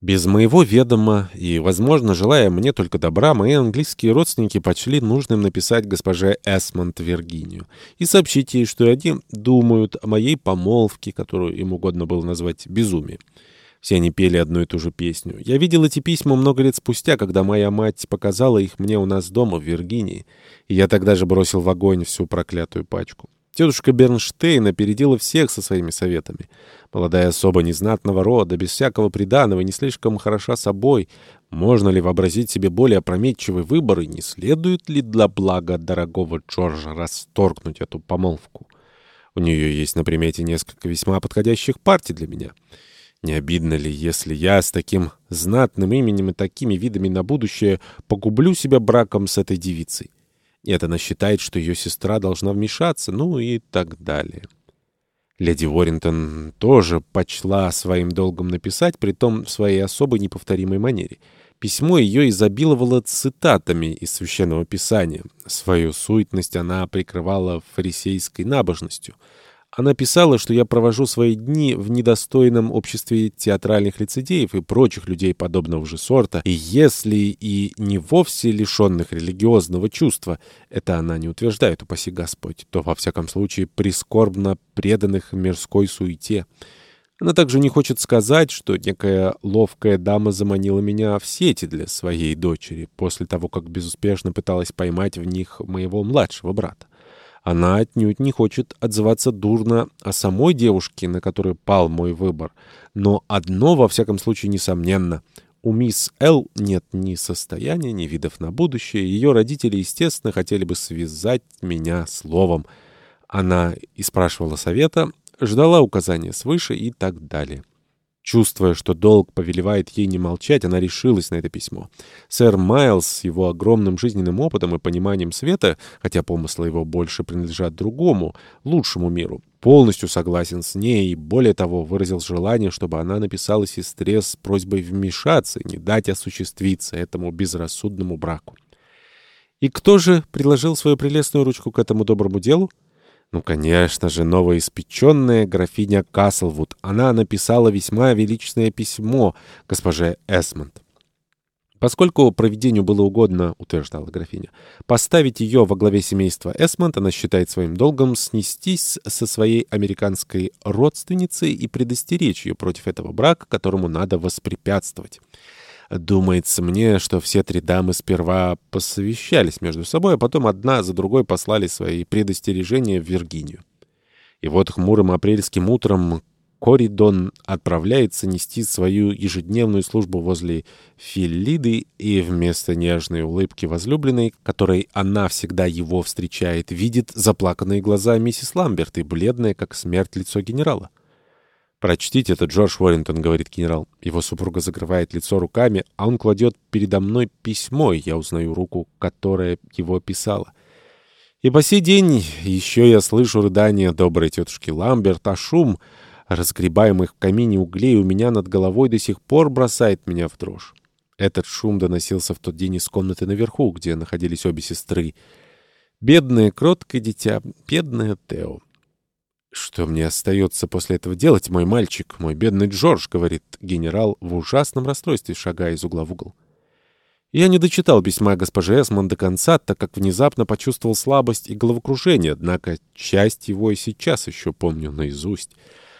Без моего ведома и, возможно, желая мне только добра, мои английские родственники почли нужным написать госпоже Эсмонд Виргинию и сообщить ей, что они думают о моей помолвке, которую им угодно было назвать безумием. Все они пели одну и ту же песню. Я видел эти письма много лет спустя, когда моя мать показала их мне у нас дома в Виргинии, и я тогда же бросил в огонь всю проклятую пачку. Тетушка Бернштейн опередила всех со своими советами. Молодая особа незнатного рода, без всякого приданого, не слишком хороша собой. Можно ли вообразить себе более опрометчивый выбор, и не следует ли для блага дорогого Джорджа расторгнуть эту помолвку? У нее есть на примете несколько весьма подходящих партий для меня. Не обидно ли, если я с таким знатным именем и такими видами на будущее погублю себя браком с этой девицей? Нет, она считает, что ее сестра должна вмешаться, ну и так далее. Леди Уоррингтон тоже почла своим долгом написать, притом в своей особой неповторимой манере. Письмо ее изобиловало цитатами из Священного Писания. Свою суетность она прикрывала фарисейской набожностью — она писала, что я провожу свои дни в недостойном обществе театральных лицедеев и прочих людей подобного же сорта, и если и не вовсе лишенных религиозного чувства, это она не утверждает, упаси Господь, то, во всяком случае, прискорбно преданных мирской суете. Она также не хочет сказать, что некая ловкая дама заманила меня в сети для своей дочери, после того, как безуспешно пыталась поймать в них моего младшего брата. Она отнюдь не хочет отзываться дурно о самой девушке, на которой пал мой выбор. Но одно, во всяком случае, несомненно. У мисс Л нет ни состояния, ни видов на будущее. Ее родители, естественно, хотели бы связать меня словом. Она и спрашивала совета, ждала указания свыше и так далее. Чувствуя, что долг повелевает ей не молчать, она решилась на это письмо. Сэр Майлз с его огромным жизненным опытом и пониманием света, хотя помыслы его больше принадлежат другому, лучшему миру, полностью согласен с ней и, более того, выразил желание, чтобы она написала сестре с просьбой вмешаться и не дать осуществиться этому безрассудному браку. И кто же приложил свою прелестную ручку к этому доброму делу? Ну, конечно же, новоиспеченная графиня Каслвуд. Она написала весьма величественное письмо госпоже Эсмонд. Поскольку проведению было угодно, утверждала графиня, поставить ее во главе семейства Эсмонд, она считает своим долгом снестись со своей американской родственницей и предостеречь ее против этого брака, которому надо воспрепятствовать. Думается мне, что все три дамы сперва посовещались между собой, а потом одна за другой послали свои предостережения в Виргинию. И вот хмурым апрельским утром Коридон отправляется нести свою ежедневную службу возле Филлиды, и вместо нежной улыбки возлюбленной, которой она всегда его встречает, видит заплаканные глаза миссис Ламберт и бледное, как смерть, лицо генерала. «Прочтите это, Джордж Уоррингтон», — говорит генерал. Его супруга закрывает лицо руками, а он кладет передо мной письмо, я узнаю руку, которая его писала. И по сей день еще я слышу рыдания доброй тетушки Ламберт, а шум разгребаемых в камине углей у меня над головой до сих пор бросает меня в дрожь. Этот шум доносился в тот день из комнаты наверху, где находились обе сестры. Бедное, кроткое дитя, бедная Тео. «Что мне остается после этого делать, мой мальчик, мой бедный Джордж?» — говорит генерал в ужасном расстройстве, шагая из угла в угол. Я не дочитал письма госпожи Эсмон до конца, так как внезапно почувствовал слабость и головокружение, однако часть его и сейчас еще помню наизусть.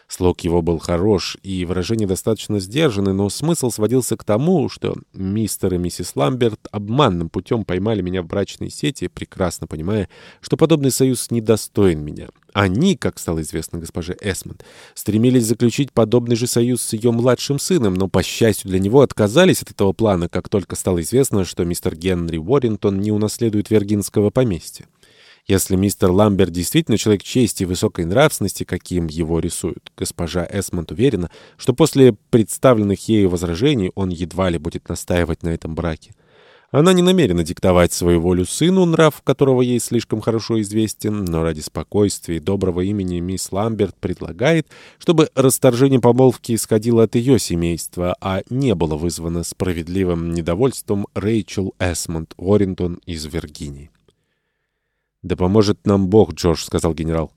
Слог его был хорош, и выражение достаточно сдержаны, но смысл сводился к тому, что мистер и миссис Ламберт обманным путем поймали меня в брачной сети, прекрасно понимая, что подобный союз недостоин меня. Они, как стало известно госпоже Эсмонд, стремились заключить подобный же союз с ее младшим сыном, но, по счастью для него, отказались от этого плана, как только стало известно, что мистер Генри Уоррингтон не унаследует вергинского поместья. Если мистер Ламберт действительно человек чести и высокой нравственности, каким его рисуют, госпожа Эсмонд уверена, что после представленных ею возражений он едва ли будет настаивать на этом браке. Она не намерена диктовать свою волю сыну, нрав которого ей слишком хорошо известен, но ради спокойствия и доброго имени мисс Ламберт предлагает, чтобы расторжение помолвки исходило от ее семейства, а не было вызвано справедливым недовольством Рэйчел Эсмонд Уоррингтон из Виргинии. «Да поможет нам Бог, Джордж», — сказал генерал.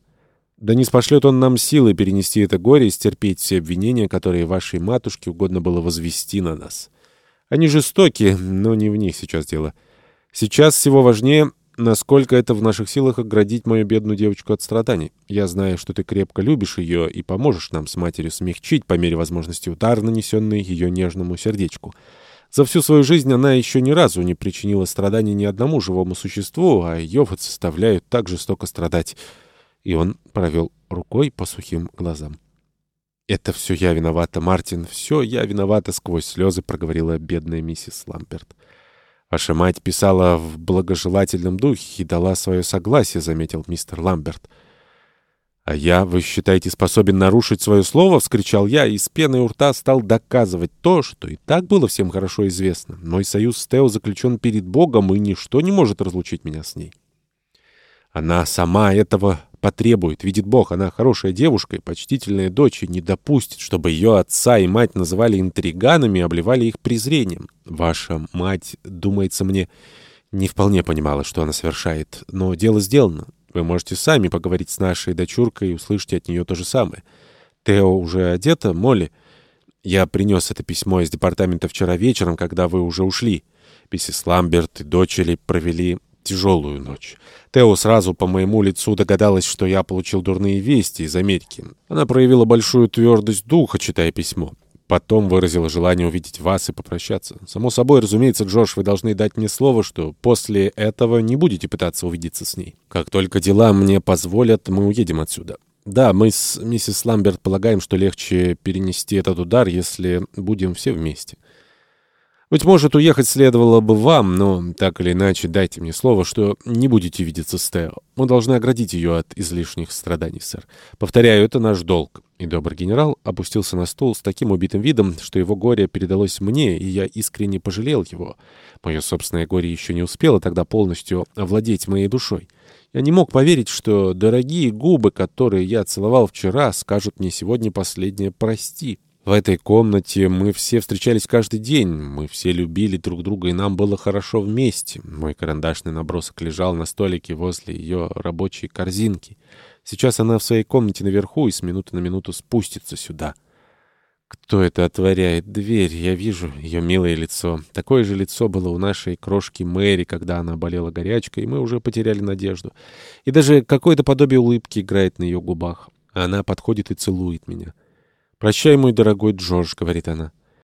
Да не спошлет он нам силы перенести это горе и стерпеть все обвинения, которые вашей матушке угодно было возвести на нас. Они жестоки, но не в них сейчас дело. Сейчас всего важнее, насколько это в наших силах оградить мою бедную девочку от страданий. Я знаю, что ты крепко любишь ее и поможешь нам с матерью смягчить по мере возможности удар, нанесенный ее нежному сердечку. За всю свою жизнь она еще ни разу не причинила страданий ни одному живому существу, а ее вот заставляют так жестоко страдать». И он провел рукой по сухим глазам. «Это все я виновата, Мартин, все я виновата», — сквозь слезы проговорила бедная миссис Ламперт. «Ваша мать писала в благожелательном духе и дала свое согласие», — заметил мистер Ламберт. «А я, вы считаете, способен нарушить свое слово?» — вскричал я, и с пеной у рта стал доказывать то, что и так было всем хорошо известно. Мой союз с Тео заключен перед Богом, и ничто не может разлучить меня с ней. Она сама этого потребует. Видит Бог, она хорошая девушка и почтительная дочь, и не допустит, чтобы ее отца и мать называли интриганами и обливали их презрением. Ваша мать, думается мне, не вполне понимала, что она совершает, но дело сделано. Вы можете сами поговорить с нашей дочуркой и услышите от нее то же самое. Тео уже одета, Молли? Я принес это письмо из департамента вчера вечером, когда вы уже ушли. Миссис Ламберт и дочери провели тяжелую ночь. Тео сразу по моему лицу догадалась, что я получил дурные вести из Америки. Она проявила большую твердость духа, читая письмо. Потом выразила желание увидеть вас и попрощаться. Само собой, разумеется, Джош, вы должны дать мне слово, что после этого не будете пытаться увидеться с ней. Как только дела мне позволят, мы уедем отсюда. Да, мы с миссис Ламберт полагаем, что легче перенести этот удар, если будем все вместе. Быть может, уехать следовало бы вам, но так или иначе дайте мне слово, что не будете видеться с Тео. Мы должны оградить ее от излишних страданий, сэр. Повторяю, это наш долг». И добрый генерал опустился на стул с таким убитым видом, что его горе передалось мне, и я искренне пожалел его. Мое собственное горе еще не успело тогда полностью овладеть моей душой. Я не мог поверить, что дорогие губы, которые я целовал вчера, скажут мне сегодня последнее «прости». В этой комнате мы все встречались каждый день, мы все любили друг друга, и нам было хорошо вместе. Мой карандашный набросок лежал на столике возле ее рабочей корзинки. Сейчас она в своей комнате наверху и с минуты на минуту спустится сюда. Кто это отворяет дверь? Я вижу ее милое лицо. Такое же лицо было у нашей крошки Мэри, когда она болела горячкой, и мы уже потеряли надежду. И даже какое-то подобие улыбки играет на ее губах. Она подходит и целует меня. «Прощай, мой дорогой Джордж», — говорит она.